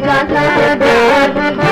गा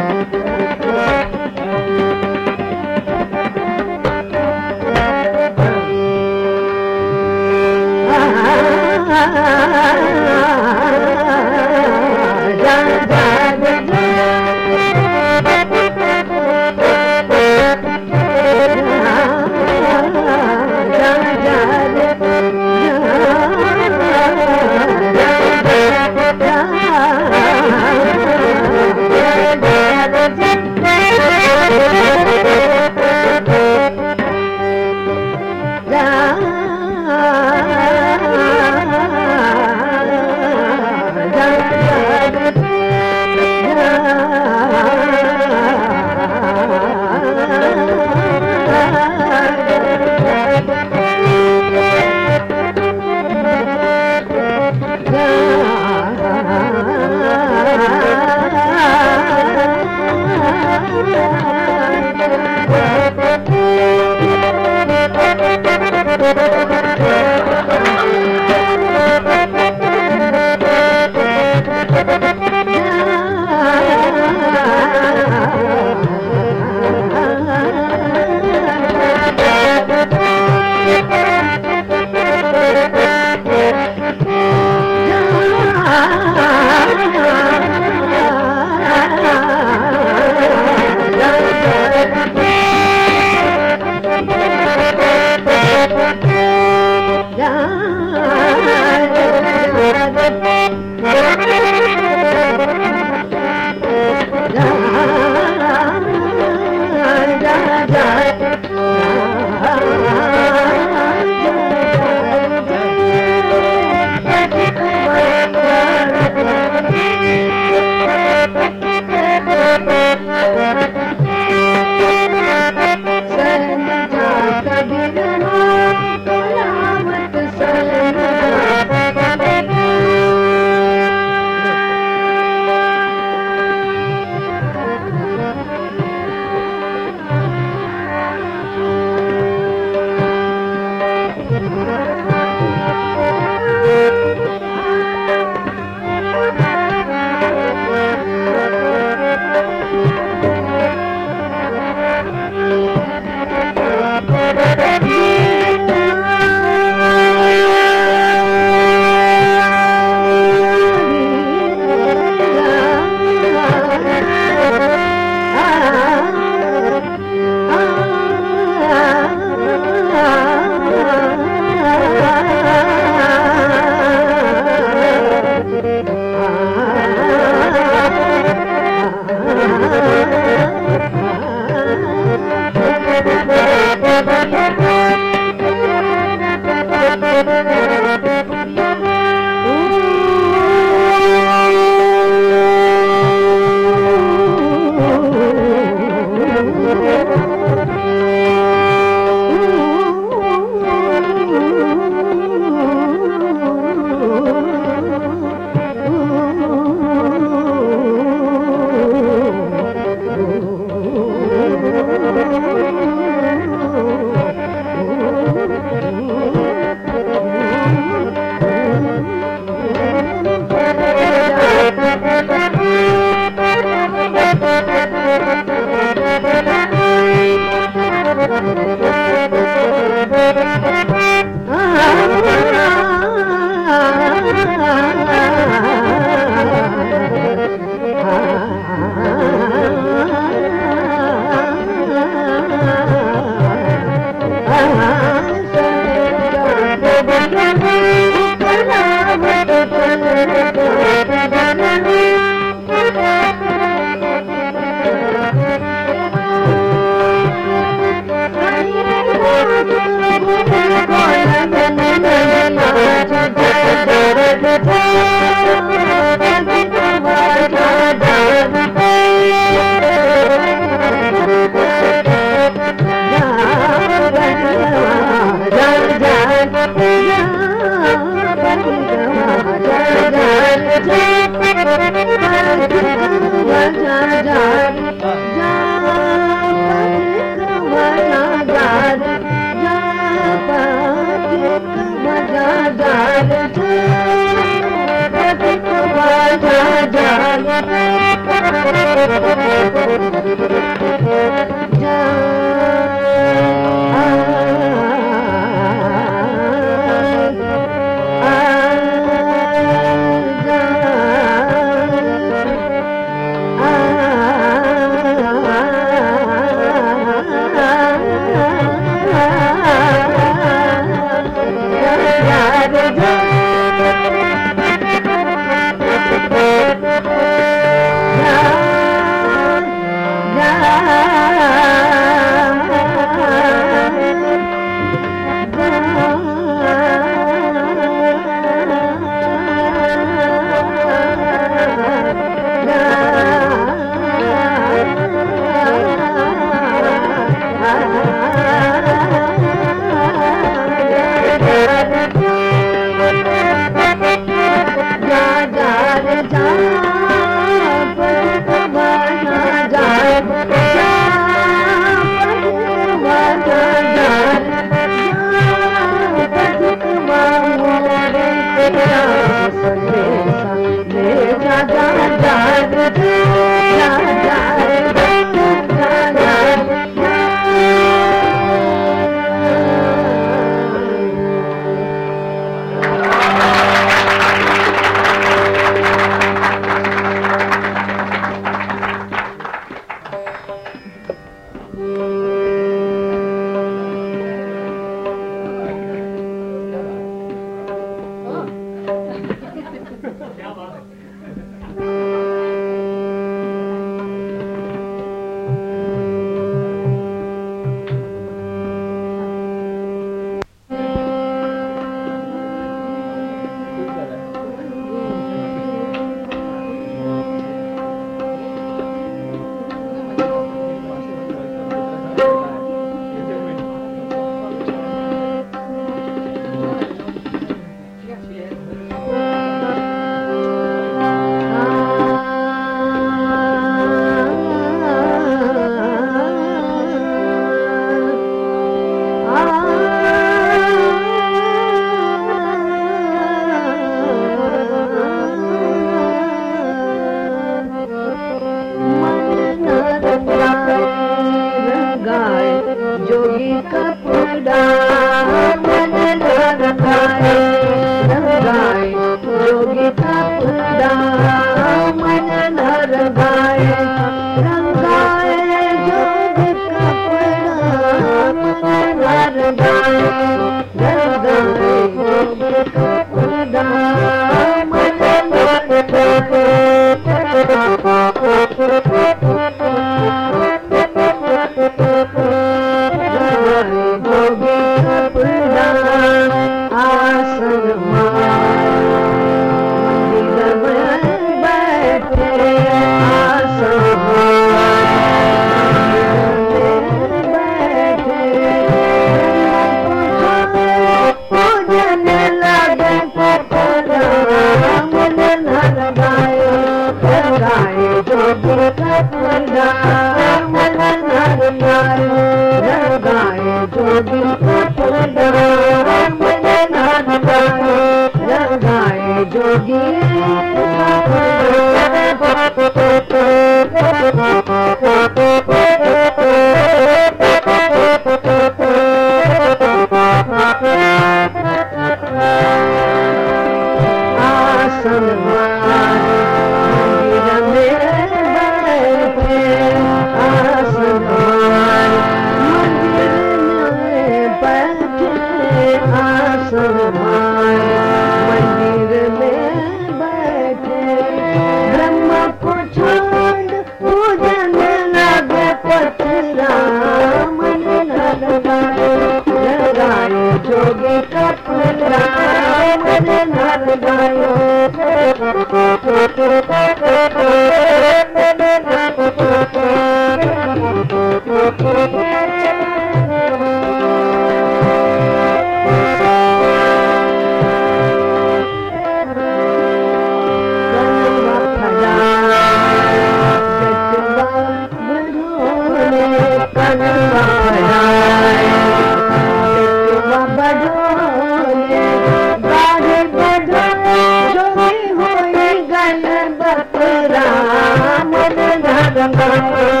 Thank you.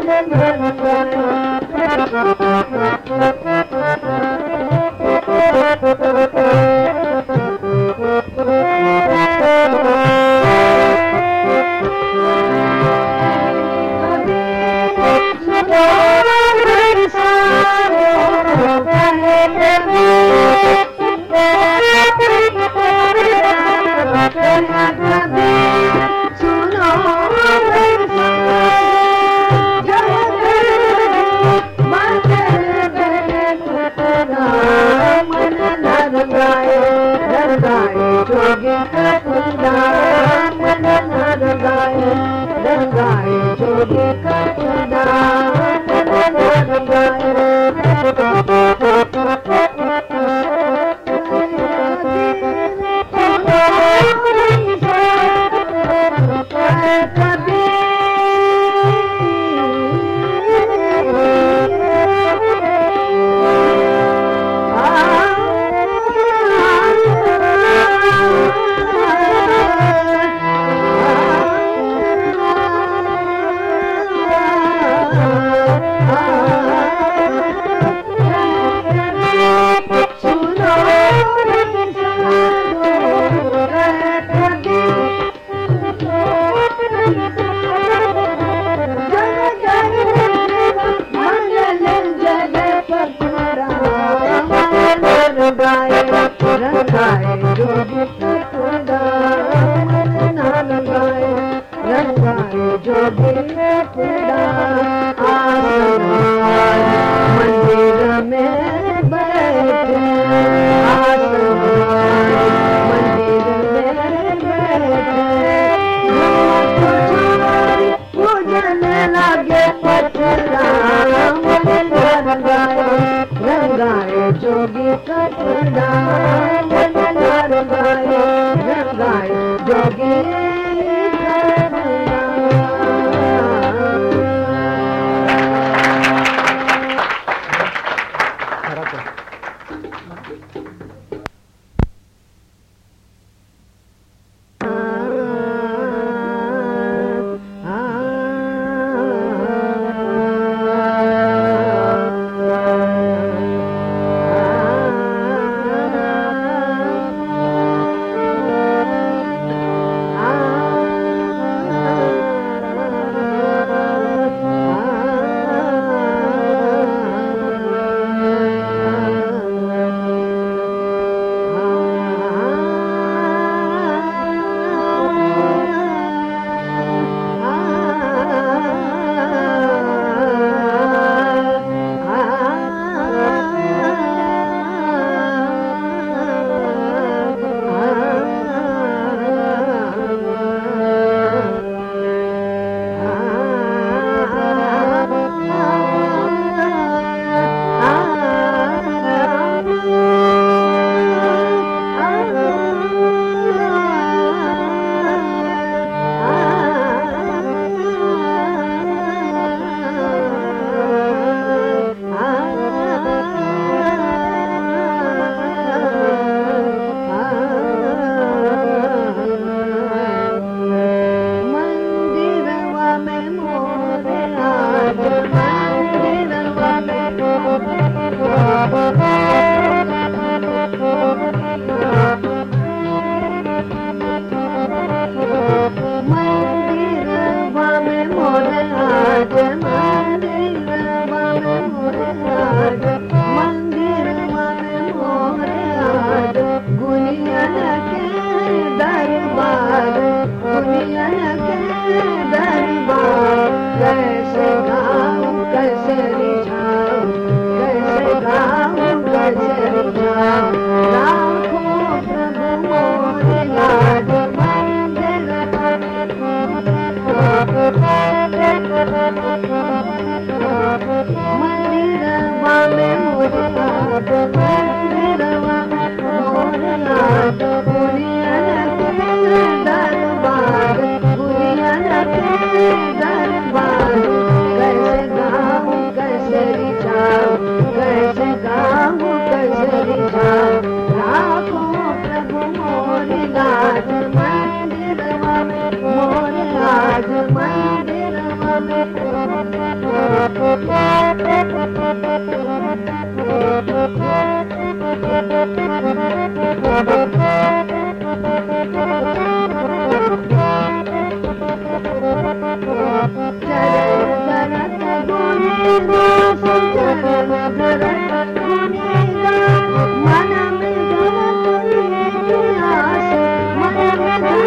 ਮੇਰੇ ਮਨ ਦਾ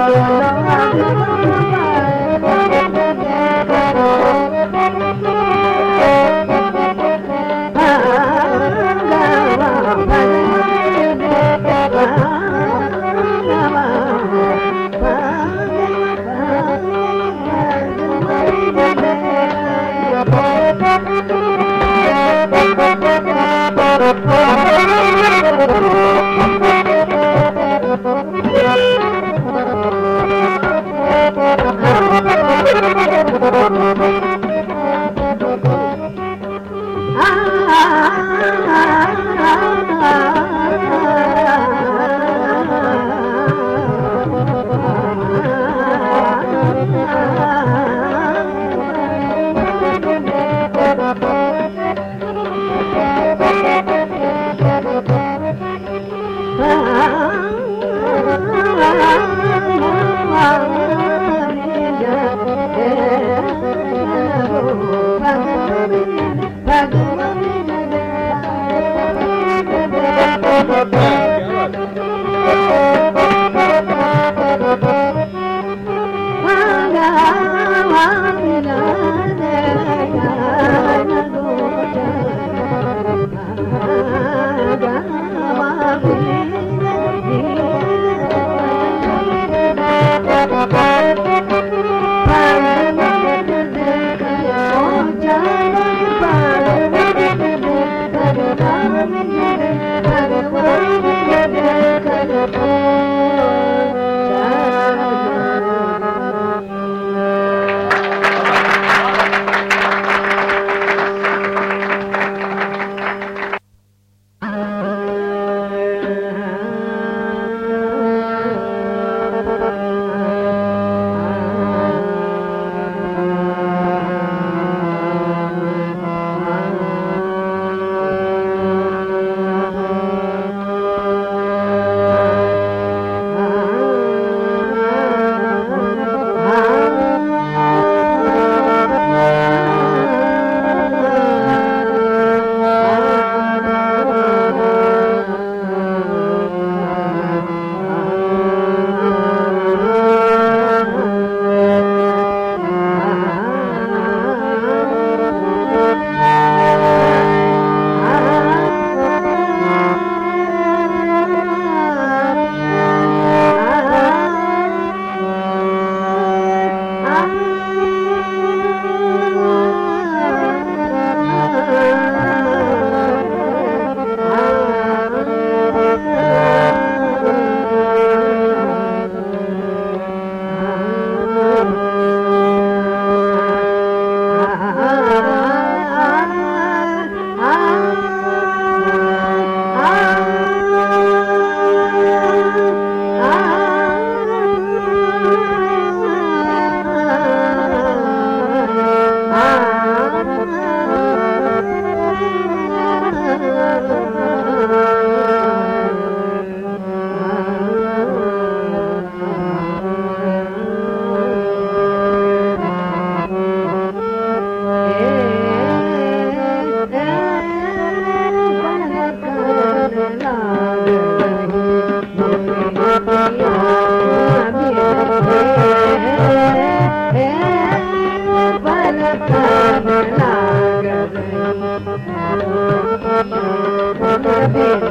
oh you. ba ba. Bhagavad ಆ